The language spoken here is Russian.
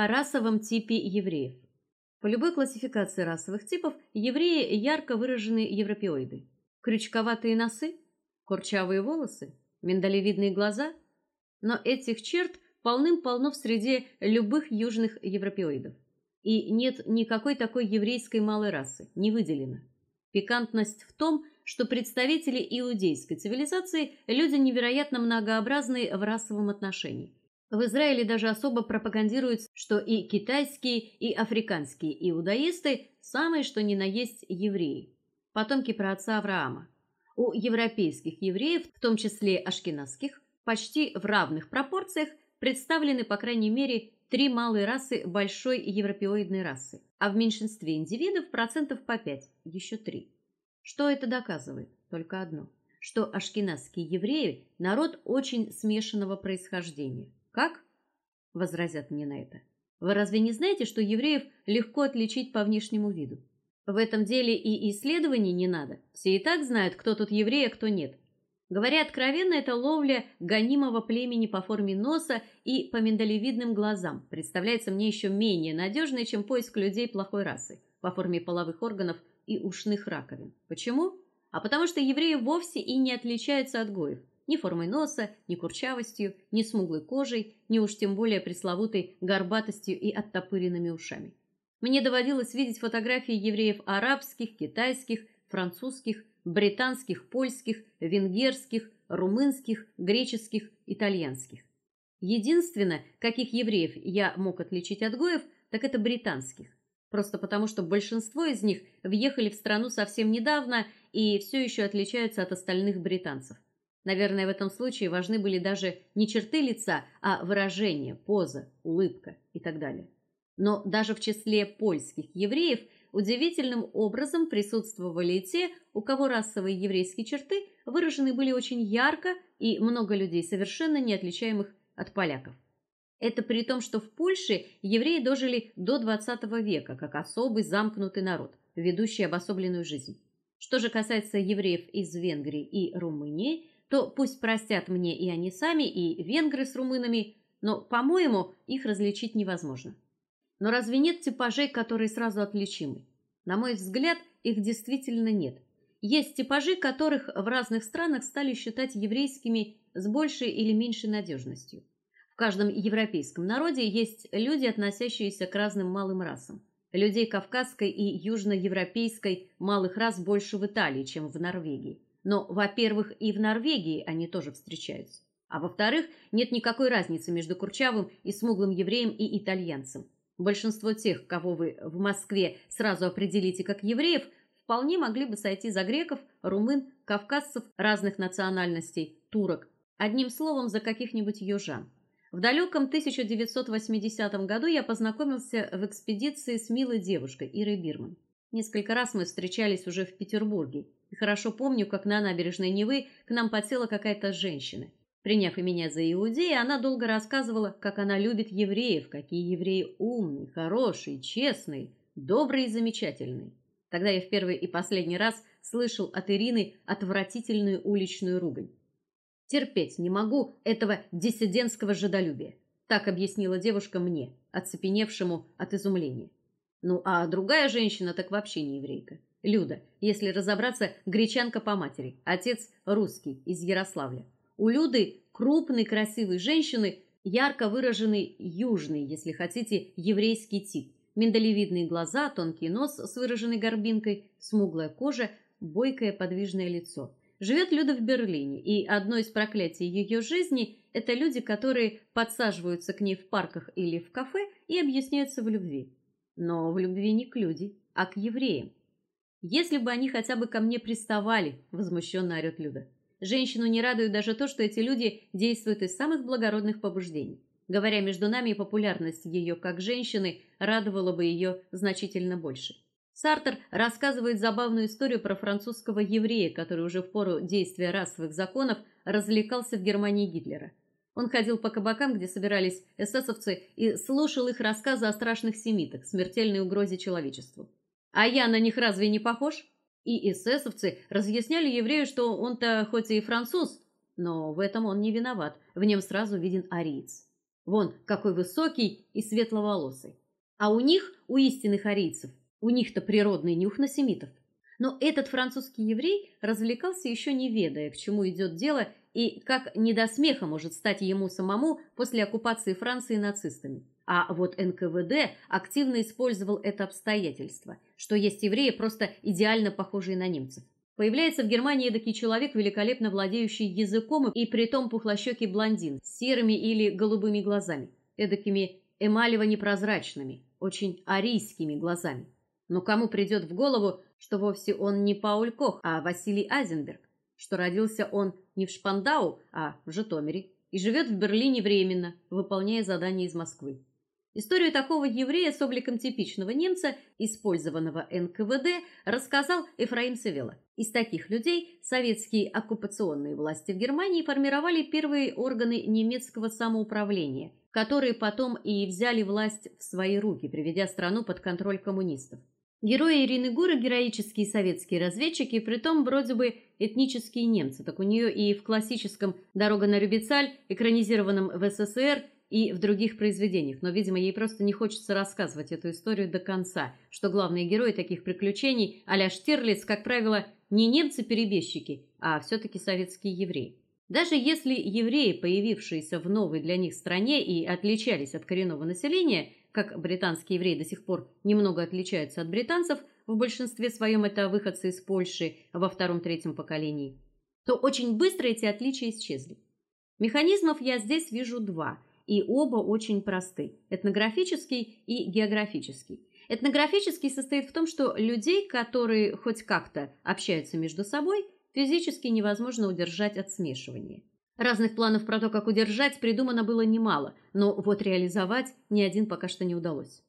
О расовом типе евреев. По любой классификации расовых типов евреи ярко выраженные европеоиды. Крючковатые носы, курчавые волосы, миндалевидные глаза, но этих черт полным-полно в среде любых южных европеоидов. И нет никакой такой еврейской малой расы, не выделено. Пикантность в том, что представители иудейской цивилизации люди невероятно многообразные в расовом отношении. В Израиле даже особо пропагандируется, что и китайские, и африканские иудаисты самые что ни на есть евреи, потомки праотца Авраама. У европейских евреев, в том числе ашкеназских, почти в равных пропорциях представлены по крайней мере три малые расы большой европеоидной расы, а в меньшинстве индивидов процентов по 5, еще три. Что это доказывает? Только одно: что ашкеназские евреи народ очень смешанного происхождения. Как? возразят мне на это. Вы разве не знаете, что евреев легко отличить по внешнему виду? В этом деле и исследований не надо. Все и так знают, кто тут еврей, а кто нет. Говоря откровенно, это ловля гонимого племени по форме носа и по миндалевидным глазам. Представляется мне еще менее надежной, чем поиск людей плохой расы по форме половых органов и ушных раковин. Почему? А потому что евреи вовсе и не отличаются от гоев ни формой носа, ни курчавостью, ни смуглой кожей, ни уж тем более пресловутой горбатостью и оттопыренными ушами. Мне доводилось видеть фотографии евреев арабских, китайских, французских, британских, польских, венгерских, румынских, греческих, итальянских. Единственное, каких евреев я мог отличить от гоев, так это британских. Просто потому, что большинство из них въехали в страну совсем недавно и все еще отличаются от остальных британцев. Наверное, в этом случае важны были даже не черты лица, а выражение, поза, улыбка и так далее. Но даже в числе польских евреев удивительным образом присутствовали и те, у кого расовые еврейские черты выражены были очень ярко, и много людей совершенно не отличаемых от поляков. Это при том, что в Польше евреи дожили до XX века как особый замкнутый народ, ведущий обособленную жизнь. Что же касается евреев из Венгрии и Румынии, то пусть простят мне и они сами, и венгры с румынами, но, по-моему, их различить невозможно. Но разве нет типажей, которые сразу отличимы? На мой взгляд, их действительно нет. Есть типажи, которых в разных странах стали считать еврейскими с большей или меньшей надежностью. В каждом европейском народе есть люди, относящиеся к разным малым расам. Людей кавказской и южноевропейской малых рас больше в Италии, чем в Норвегии. Но, во-первых, и в Норвегии они тоже встречаются. А во-вторых, нет никакой разницы между курчавым и смуглым евреем и итальянцем. Большинство тех, кого вы в Москве сразу определите как евреев, вполне могли бы сойти за греков, румын, кавказцев разных национальностей, турок, одним словом, за каких-нибудь южан. В далеком 1980 году я познакомился в экспедиции с милой девушкой Ирой Бирман. Несколько раз мы встречались уже в Петербурге, и хорошо помню, как на набережной Невы к нам подсела какая-то женщина. Приняв и меня за иудея, она долго рассказывала, как она любит евреев, какие евреи умные, хорошие, честные, добрые и замечательные. Тогда я в первый и последний раз слышал от Ирины отвратительную уличную ругань. Терпеть не могу этого диссидентского жидолюбия, так объяснила девушка мне, оцепеневшему от изумления. Ну, а другая женщина так вообще не еврейка. Люда, если разобраться, гречанка по матери, отец русский из Ярославля. У Люды крупной, красивой женщины, ярко выраженный южный, если хотите, еврейский тип. Миндалевидные глаза, тонкий нос с выраженной горбинкой, смуглая кожа, бойкое подвижное лицо. Живет Люда в Берлине, и одно из проклятий ее жизни это люди, которые подсаживаются к ней в парках или в кафе и объясняются в любви. Но в любви не к люди, а к евреям. Если бы они хотя бы ко мне приставали, возмущенно орёт Люда. Женщину не радует даже то, что эти люди действуют из самых благородных побуждений. Говоря между нами, популярность ее как женщины радовала бы ее значительно больше. Сартер рассказывает забавную историю про французского еврея, который уже в пору действия расовых законов развлекался в Германии Гитлера. Он ходил по кабакам, где собирались эсэсовцы, и слушал их рассказы о страшных семитах, смертельной угрозе человечеству. А я на них разве не похож? И эсэсовцы разъясняли еврею, что он-то хоть и француз, но в этом он не виноват. В нем сразу виден ариец. Вон какой высокий и светловолосый. А у них, у истинных арийцев, у них-то природный нюх на семитов. Но этот французский еврей развлекался еще не ведая, к чему идет дело и как не до смеха может стать ему самому после оккупации Франции нацистами. А вот НКВД активно использовал это обстоятельство, что есть евреи просто идеально похожие на немцев. Появляется в Германии эдакий человек, великолепно владеющий языком и притом пухлощёкий блондин с серыми или голубыми глазами, эдакими эмалево-непрозрачными, очень арийскими глазами. Но кому придет в голову, что вовсе он не Пауль Кох, а Василий Айзенберг, что родился он не в Шпандау, а в Житомире и живет в Берлине временно, выполняя задания из Москвы. Историю такого еврея с обликом типичного немца, использованного НКВД, рассказал Эфраим Севела. Из таких людей советские оккупационные власти в Германии формировали первые органы немецкого самоуправления, которые потом и взяли власть в свои руки, приведя страну под контроль коммунистов. Герои Ирины Гуры героические советские разведчики, притом вроде бы этнические немцы. Так у нее и в классическом Дорога на Рюбецаль, экранизированном в СССР, и в других произведениях, но, видимо, ей просто не хочется рассказывать эту историю до конца, что главные герои таких приключений, а-ля Штирлиц, как правило, не немцы-перебежчики, а все таки советские евреи. Даже если евреи, появившиеся в новой для них стране и отличались от коренного населения, как британские евреи до сих пор немного отличаются от британцев, в большинстве своем это выходцы из Польши во втором-третьем поколении, то очень быстро эти отличия исчезли. Механизмов я здесь вижу два, и оба очень просты: этнографический и географический. Этнографический состоит в том, что людей, которые хоть как-то общаются между собой, физически невозможно удержать от смешивания. Разных планов про то, как удержать, придумано было немало, но вот реализовать ни один пока что не удалось.